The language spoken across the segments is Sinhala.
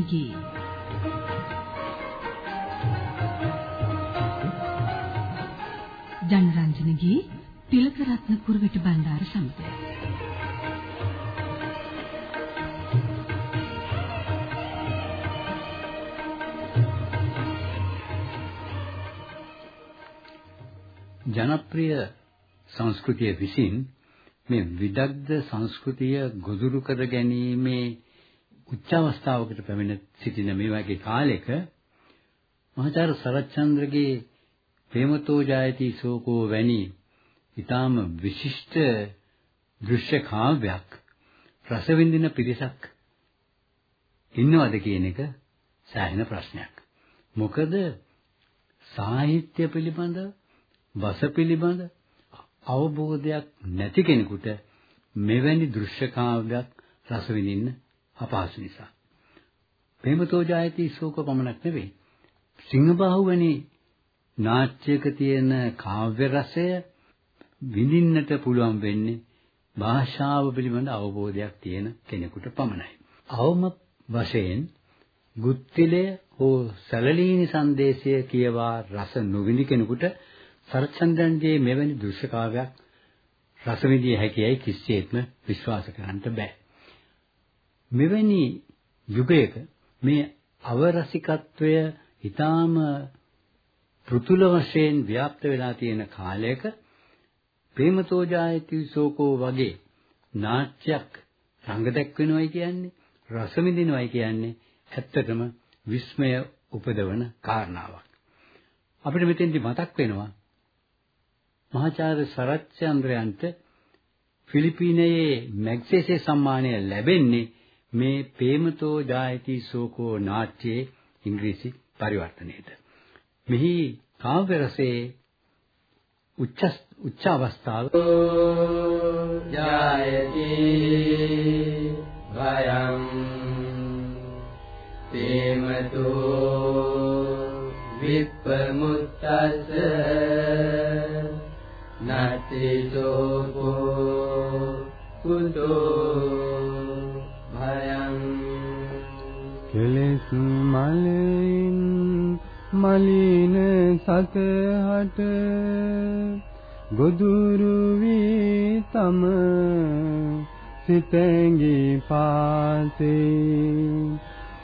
ජනරන්ජනගේ ජනරන්ජනගේ තිලකරත්න කුරුවිට බණ්ඩාර සමග. ජනප්‍රිය සංස්කෘතිය විසින් මේ විදග්ධ සංස්කෘතිය ගොදුරු කර ගැනීමේ උච්ච අවස්ථාවකට පැමිණ සිටින මේ වගේ කාලෙක මහාචාර්ය සරච්චන්ද්‍රගේ ප්‍රේමතෝ ජායති සෝකෝ වැනි ඊටාම විශිෂ්ට දෘශ්‍ය කාව්‍යයක් රස විඳින පිරිසක් ඉන්නවද කියන එක සෑහෙන ප්‍රශ්නයක්. මොකද සාහිත්‍ය පිළිබඳ වස පිළිබඳ අවබෝධයක් නැති කෙනෙකුට මෙවැනි දෘශ්‍ය කාව්‍යයක් රස විඳින්න අපහසු නිසා. ප්‍රේමතෝ ජායති ශෝක පමණක් නෙවෙයි. සිංහබාහුව වැනි නාට්‍යයක තියෙන කාව්‍ය රසය විඳින්නට පුළුවන් වෙන්නේ භාෂාව පිළිබඳ අවබෝධයක් තියෙන කෙනෙකුට පමණයි. අවම වශයෙන් ගුත්තිලය හෝ සැලලීනි සංදේශය කියවා රස නොවිඳි කෙනෙකුට සරච්චන්ද්‍රන්ගේ මෙවැනි දෘශ්‍ය කාව්‍යයක් රස විඳිය හැකියයි කිසිසේත්ම විශ්වාස කරන්න බෑ. මෙවැනි යුගයක මේ අවරසිකත්වය ඊටාම පෘතුල වශයෙන් ව්‍යාප්ත වෙලා තියෙන කාලයක ප්‍රේමතෝ ජායති සෝකෝ වගේ නාට්‍යයක් රංග දැක්වෙනවයි කියන්නේ රස විඳිනවයි කියන්නේ ඇත්තටම විස්මය උපදවන කාරණාවක්. අපිට මෙතෙන්දි මතක් වෙනවා මහාචාර්ය සරච්චන්ද්‍රයන්ට ෆිලිපීනයේ මැග්සේසේ සම්මානය ලැබෙන්නේ මේ ප්‍රේමතෝ ජායති සෝකෝ නාට්‍යයේ ඉංග්‍රීසි පරිවර්තනයේද. මෙහි කාව්‍ය රසයේ උච්ච උච්ච අවස්ථාව ජායති භයං ප්‍රේමතෝ විප්පමුත්තස්ස නතිසෝකෝ කුතෝ මලින් මලින සතහට ගොදුරු වී තම සිතැඟි පාසේ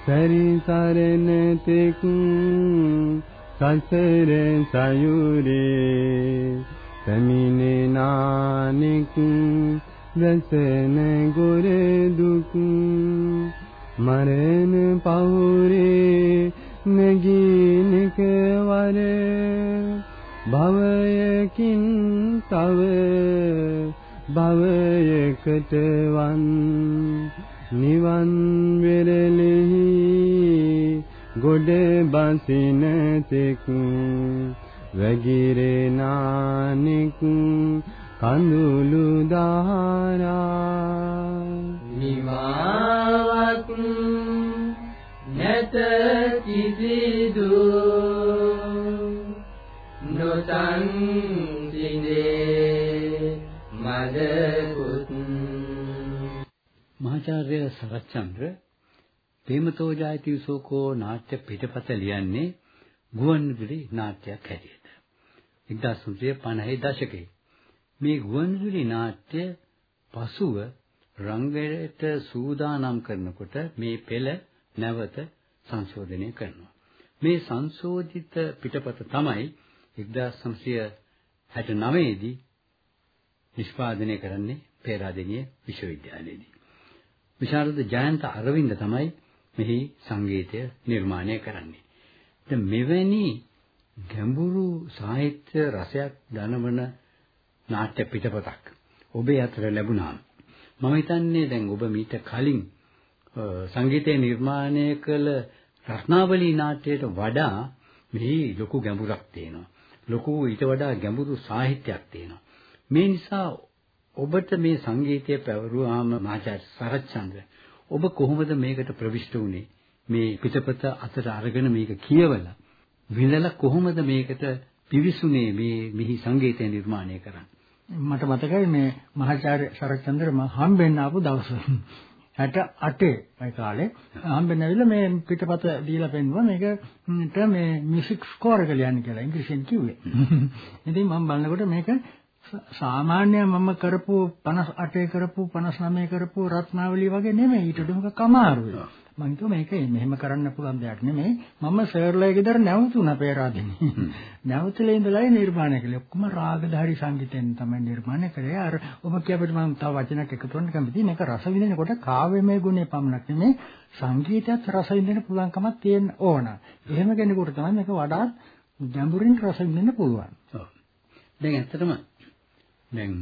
පරිසරණ තෙක් සසර සයුරේ පැමිණේ නානෙක් වැසෙන ගොර දුක් මරණ පවුරේ නගිනික වර භවයකින් තව භවයකට වන් නිවන් වෙරළෙහි ගොඩ බසින තෙක් වැගිරේ නානික කඳුළු දාරා නිමාවක් නැත කිසිදු නොසන්සිඳේ මදකුත්. මහාචාර්ය සරච්චන්ද්‍ර ප්‍රේමතෝ ජායති සෝකෝ නාට්‍ය පිටපත ලියන්නේ ගුවන්විදුලි නාට්‍යයක් හැටියට. 1950 දශකයේ මේ ගුවන්විදුලි නාට්‍ය පසුව රංගයට සූදානම් කරනකොට මේ පෙළ නැවත සංශෝධනය කරනවා මේ සංශෝධිත පිටපත තමයි 1969 දී නිෂ්පාදනය කරන්නේ පේරාදෙණිය විශ්වවිද්‍යාලයේදී විශාරද ජයන්ත අරවින්ද තමයි මෙහි සංගීතය නිර්මාණය කරන්නේ. දැන් මෙවැනි ගැඹුරු සාහිත්‍ය රසයක් දනවන නාට්‍ය පිටපතක් ඔබේ අතට ලැබුණා. මම හිතන්නේ දැන් ඔබ මීට කලින් සංගීතය නිර්මාණය කළ රත්නාවලී නාට්‍යයට වඩා මෙහි ලොකු ගැඹුරක් තියෙනවා. ලොකු ඊට වඩා ගැඹුරු සාහිත්‍යයක් තියෙනවා. මේ නිසා ඔබට මේ සංගීතය පැවරුවාම මාචාර්ය සරච්චන්ද්‍ර ඔබ කොහොමද මේකට ප්‍රවිෂ්ඨ වුනේ මේ පිටපත අතට අරගෙන මේක කියවලා විඳලා කොහොමද මේකට පිවිසුනේ මේ මිහි සංගීතය නිර්මාණය කරන්න මට මතකයි මේ මහාචාර්ය සරච්චන්ද්‍ර මම හම්බෙන්න ආපු දවස. 68 ඒ කාලේ. හම්බෙන්න ඇවිල්ලා මේ පිටපත දීලා පෙන්නුවා මේකට මේ මියුසික් ස්කෝර් එක ලියන්න කියලා ඉංග්‍රීසියෙන් කිව්වේ. ඉතින් මම බලනකොට මේක සාමාන්‍ය මම කරපු 58 කරපු 59 කරපු රත්නාවලිය වගේ නෙමෙයි ඊට වඩා කමාරුයි. මම හිතුවා මේක මෙහෙම කරන්න පුළුවන් දෙයක් නෙමෙයි. මම සර්ලයේ ගෙදර නැවතුණා පෙරාදෙනි. නැවතුලේ ඉඳලායි නිර්මාණය කළේ. ඔක්කොම රාගධාරී සංගීතයෙන් තමයි නිර්මාණය කළේ. අර ඔබ කියපිට මම තව වචනයක් එකතු කරන්න කැමතියි. මේක රස විඳිනකොට කාව්‍යමය ගුණය පමණක් නෙමෙයි සංගීතයත් රස විඳින්න පුළුවන්කමක් තියෙන්න ඕන. එහෙම කෙනෙකුට තමයි මේක වඩාත් ගැඹුරින් රස විඳින්න පුළුවන්. ඔව්. දැන් ඇත්තටම දැන්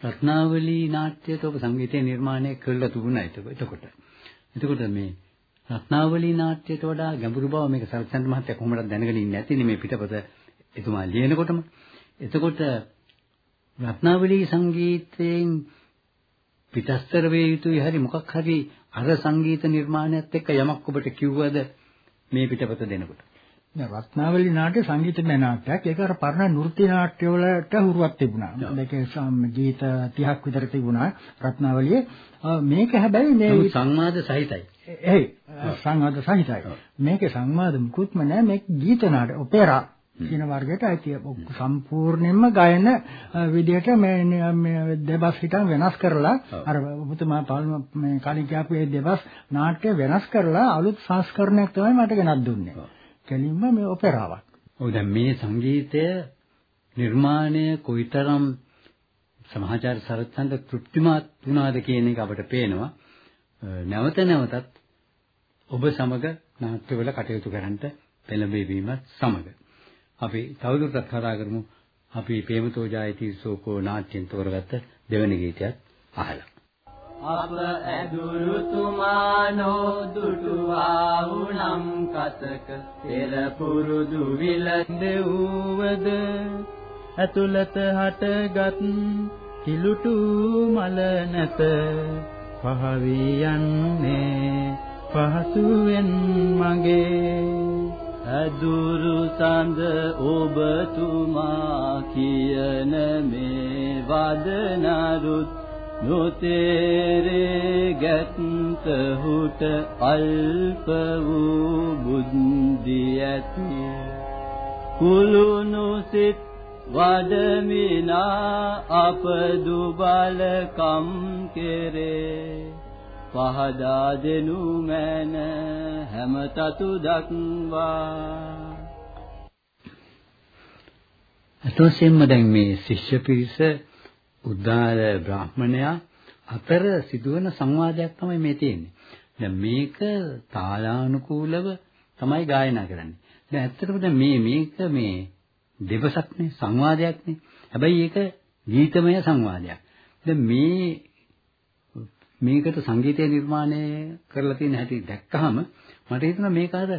රත්නාවලී නාට්‍යයට ඔබ සංගීතය නිර්මාණය කළා තිබුණා එතකොට. එතකොට මේ රත්නාවලී නාට්‍යයට වඩා ගැඹුරු බව මේක සරච්චන්ද්‍ර මහත්තයා කොහොමද දැනගෙන ඉන්නේ නැතිනේ මේ පිටපත එතුමා ලියනකොටම. එතකොට රත්නාවලී සංගීතයෙන් පිටස්තර වේ යුතුයි හරි මොකක් හරි අර සංගීත නිර්මාණයත් එක්ක යමක් ඔබට කිව්වද මේ පිටපත දෙනකොට? දැන් රත්නාවලි නාට්‍ය සංගීතමය නාට්‍යයක්. ඒක අර පරණ නෘත්‍ය නාට්‍ය වලට හුරුවක් තිබුණා. මේකේ ගීත 30ක් විතර තිබුණා රත්නාවලියේ. මේක හැබැයි මේ සංවාද සහිතයි. එහේ සංවාද සහිතයි. මේකේ සංවාද මුකුත්ම නැහැ. මේක ගීත නාට්‍ය ඔපෙරා කියන වර්ගයට අයිති සම්පූර්ණයෙන්ම ගායන විදිහට මේ දෙබස් හිටන් වෙනස් කරලා අර ඔබතුමා පාලම මේ කලින් කියපු ඒ දෙබස් නාට්‍ය වෙනස් කරලා අලුත් සංස්කරණයක් තමයි මට ගෙනත් දුන්නේ. කෙලින්ම මේ ඔපෙරාවක්. ඔව් දැන් මේ සංගීතය නිර්මාණය කොයිතරම් සමාජාචාර සරච්චන්ද තෘප්තිමත් වුණාද කියන එක අපට පේනවා. නැවත නැවතත් ඔබ සමග නාට්‍යවල කටයුතු කරන්නට පෙළඹවීමත් සමග අපි තවදුරටත් කතා කරමු. අපි ප්‍රේමතෝ ජායති සෝකෝ නාට්‍යෙන් තෝරගත්ත දෙවැනි ගීතයත් අහලා. අප ඇදුරු තුමානෝ දුටුවා වුනම් කසක පෙර පුරුදු විලඳෙව්වද ඇතුළත හටගත් කිලුටු මල නැත. පහවී යන්නේ පහසුවෙන් මගේ. ඇදුරු සඳ ඔබතුමා කියන මේ වදනරුත් නොතේරේ ගැත්ත හුට අල්ප වූ බුද්ධි ඇති. කුළුණු සිත් වඩමිනා අප දුබලකම් කෙරේ. පහදා දෙනු මැන හැම තතු දක්වා. අතොසෙම්ම දැන් මේ ශිෂ්‍ය පිරිස උද්දාර බ්‍රාහ්මණයා අතර සිදුවන සංවාදයක් තමයි මේ තියෙන්නේ. දැන් මේක තාලානුකූලව තමයි ගායනා කරන්නේ. දැන් ඇත්තටම දැන් මේ මේක මේ දෙවසක්නේ සංවාදයක්නේ. හැබැයි ඒක ගීතමය සංවාදයක්. දැන් මේ මේකට සංගීතය නිර්මාණය කරලා තියෙන හැටි දැක්කහම මට හිතුණා මේක අර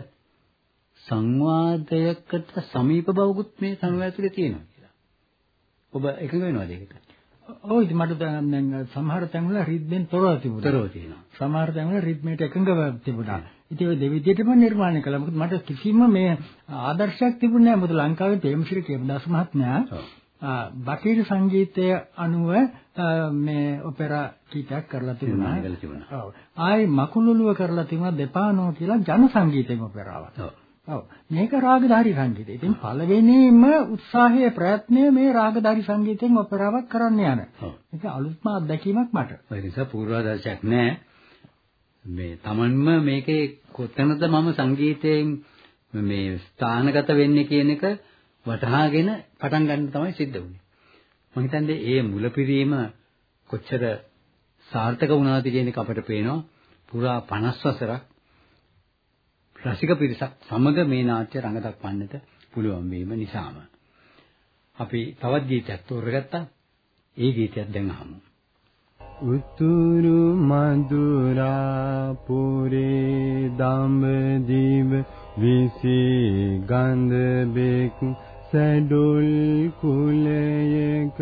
සංවාදයකට සමීප බවකුත් මේ සංවාදය ඇතුලේ තියෙනවා කියලා. ඔබ එකඟ වෙනවද ඒකට? ඔව් ඉතින් මට දැන් සමහර තැන්වල රිද්මෙන් තොරව තිබුණා. තොරව තියෙනවා. සමහර තැන්වල රිද්මේට එකඟව තිබුණා. ඉතින් ඔය දෙවිදියටම නිර්මාණය කළා. මොකද මට කිසිම මේ ආදර්ශයක් තිබුණේ නැහැ. මොකද ලංකාවේ ප්‍රේමශ්‍රී කේමදාස මහත්මයා බටහිර සංගීතය අනුව මේ ඔපෙරා කීපයක් කරලා තිබුණා. ආයි මකුළුලුව කරලා තිබුණා දෙපානෝ කියලා ජන සංගීතයෙන් ඔපෙරාවක්. ඔව්. මේක රාගධාරී සංගීතය. ඉතින් පළවෙනිම උත්සාහයේ ප්‍රයත්නය මේ රාගධාරී සංගීතයෙන් ඔපෙරාවක් කරන්න යන. ඒක අලුත්ම අත්දැකීමක් මට. ඒ නිසා පූර්වාදර්ශයක් නැහැ. මේ Tamanම මේකේ කොතනද මම සංගීතයෙන් මේ ස්ථානගත වෙන්නේ කියන එක වටහාගෙන පටන් ගන්න තමයි සිද්ධ වුනේ. මම හිතන්නේ ඒ මුලපිරීම කොච්චර සාර්ථක වුණාද කියන එක අපට පේනවා. පුරා 50 වසරක් රසික පිරිසක් සමග මේ නාට්‍ය රඟ දක්වන්නට පුළුවන් වීම නිසාම අපි තවත් ගීතයක් තෝරගත්තා. ඒ ගීතයක් දැන් අහමු. උතුරු මధుරා පුරේ දඹදිව විසි ගන්ධ බෙක් සැඩොල් කුලයක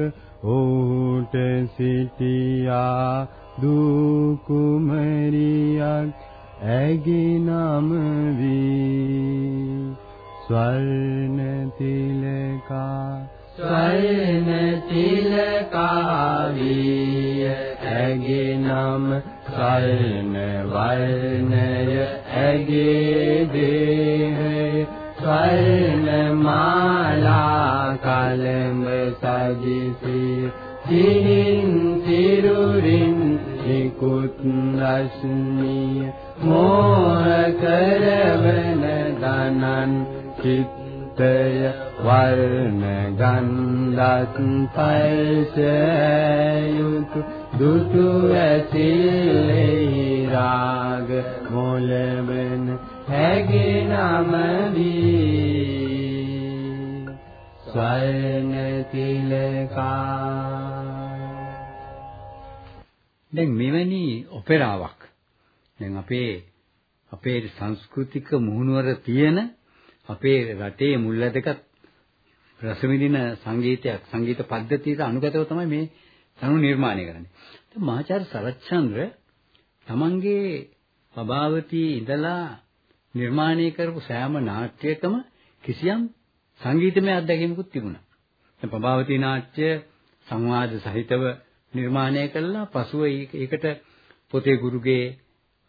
ඔහුට සිටියා දූ කුමරියක් ඇගේ නම වී ස්වර්ණ තිලකා ස්වර්ණ තිලකා වී ඇගේ නම සල්න වර්ණය ඇගේ දේහය ස්වර්ණ මාලා කලඹ සජිසී සිහින් තිරුරින් නිකුත් රශ්මිය මෝහ කරවන දනන් චිත්තය වර්ණ ගන්ධත් පල්සයුතු දුටු ඇසිල්ලෙහි රාග මොලවන හැගෙනම දී ස්වර්ණ තිලකා. දැන් මෙවැනි ඔපෙරාවක් දැන් අපේ අපේ සංස්කෘතික මුහුණුවර තියෙන අපේ රටේ මුල්ලදකත් රස විඳින සංගීතයක් සංගීත පද්ධතියට අනුගතව තමයි මේ තනු නිර්මාණය කරන්නේ. දැන් මහාචාර්ය සරච්චන්ද්‍ර තමන්ගේ පබාවතී ඉඳලා නිර්මාණය කරපු සෑම නාට්‍යයකම කිසියම් සංගීතමය අත්දැකීමකුත් තිබුණා. දැන් පබාවතී නාට්‍ය සංවාද සහිතව නිර්මාණය කළා පසුව ඒකට පොතේ ගුරුගේ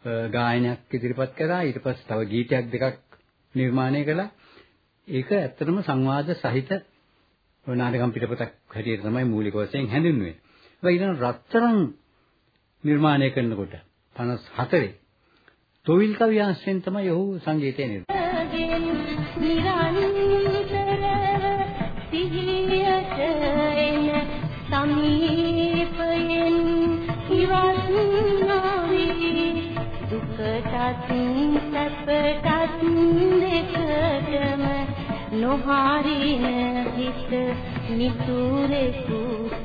ගායනයක් ඉදිරිපත් කරා. ඊට පස්සේ තව ගීතයක් දෙකක් නිර්මාණය කළා. ඒක ඇත්තටම සංවාද සහිත නාටකම් පිටපතක් හැටියට තමයි මූලික වශයෙන් හැඳින්වෙන්නේ. ඒ ඊළඟ රත්තරන් නිර්මාණය කරනකොට 54 තොවිල් කවියන්ස්ෙන් තමයි ඔහු සංගීතය නිර්මාණය දුකටත් සැපටත් දෙකටම නොහරින හිත මිතුරෙකුසේ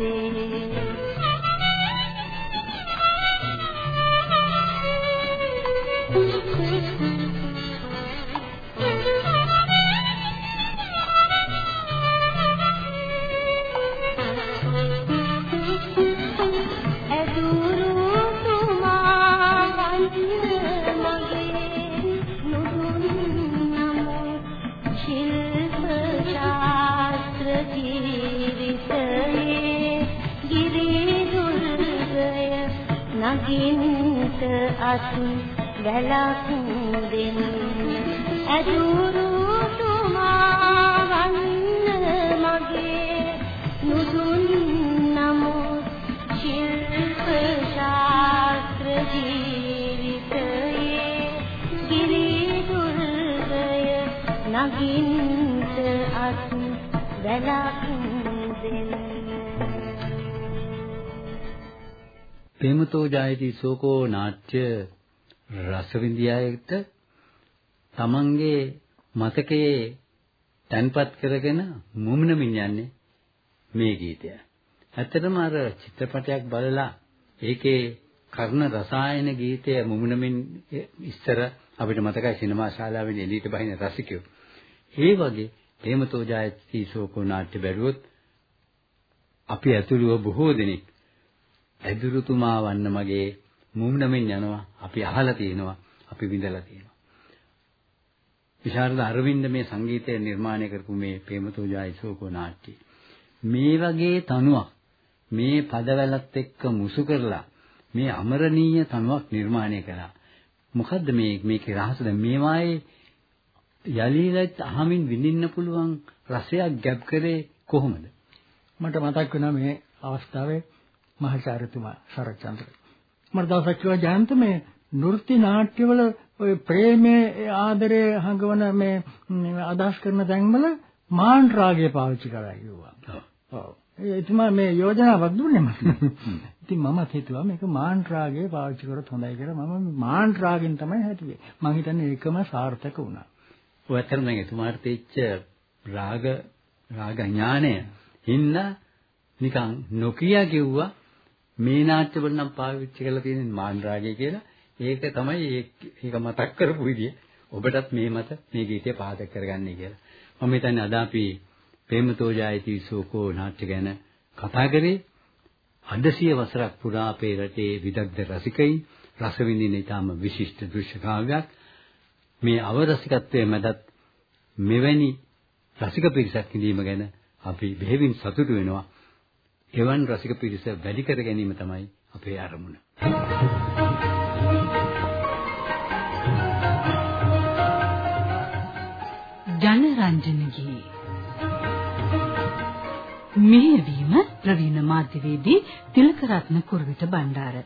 නගින්ට අත් වැලක් දෙන්න ඇදුරු ප්‍රේමතෝ ජායති සෝකෝ නාට්‍ය රසවින්දියායට තමන්ගේ මතකයේ තැන්පත් කරගෙන මුමුණමින් යන්නේ මේ ගීතය. ඇත්තටම අර චිත්‍රපටයක් බලලා ඒකේ කර්ණ රසායන ගීතය මුමුණමින් ඉස්සර අපිට මතකයි සිනමා ශාලාවෙන් එළියට බහින රසිකයෝ. ඒ වගේ ප්‍රේමතෝ ජායති සෝකෝ නාට්‍ය බැලුවොත් අපි ඇතුළුව බොහෝ දෙනෙක් ඇදුරුතුමා වන්න මගේ මුම්නමින් යනවා. අපි අහලා තියෙනවා. අපි විඳලා තියෙනවා. විශාරද අරවින්ද මේ සංගීතය නිර්මාණය කරපු මේ ප්‍රේමතෝ ජයසෝකෝ නාට්‍ය. මේ වගේ තනුවක් මේ පදවැලත් එක්ක මුසු කරලා මේ අමරණීය තනුවක් නිර්මාණය කළා. මොකද්ද මේ මේකේ රහස? දැන් මේවායේ යලිලත් අහමින් විඳින්න පුළුවන් රසයක් ගැබ් කරේ කොහොමද? මට මතක් වෙනවා මේ අවස්ථාවේ මහාචාර්යතුමා සරච්චන්ද්‍ර. මම දවසක් කිව්වා ජයන්ත මේ නෘත්‍ය නාට්‍යවල ඔය ප්‍රේමයේ ආදරයේ හඟවන මේ අදහස් කරන තැන්වල මාන් රාගය පාවිච්චි කරලා කිව්වා. ඔව්. එතුමා මේ යෝජනාවක් දුන්නේ මට. ඉතින් මමත් හිතුවා මේක මාන් රාගය පාවිච්චි කරොත් හොඳයි කියලා මම මාන් රාගෙන් තමයි හැදුවේ. මම හිතන්නේ ඒකම සාර්ථක වුණා. ඔය අතර නම් එතුමාට තේච්ච රාග රාග ඥානය හින්න නිකන් නොකිය කිව්වා මේ නාට්‍යවල නම් පාවිච්චි කරලා තියෙන මාන් රාගය කියලා ඒක තමයි ඒක මතක් කරපු විදිය. ඔබටත් මේ මත මේ ගීතය පාදක කරගන්නේ කියලා. මම හිතන්නේ අද අපි ප්‍රේමතෝ ජායති සෝකෝ නාට්‍ය ගැන කතා කරේ අද සිය වසරක් පුරා අපේ රටේ විදග්ධ රසිකයින් රස විඳින ඊටම විශිෂ්ට දෘශ්‍ය කාව්‍යයක් මේ අවරසිකත්වයේ මැදත් මෙවැනි රසික පිරිසක් ඉදීම ගැන අපි බෙහෙවින් සතුටු වෙනවා එවන් රසික පිරිස වැඩි කර ගැනීම තමයි අපේ අරමුණ. ජනරන්ජනගේ මෙහෙවීම ප්‍රවීණ මාධ්‍යවේදී තිලකරත්න කුරුවිට බණ්ඩාර.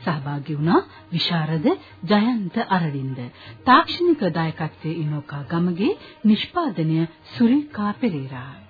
සහභාගී වුණා විශාරද ජයන්ත අරවින්ද. තාක්ෂණික දායකත්වයේ ඉනෝකා ගමගේ නිෂ්පාදනය සුරිකා පෙරේරා.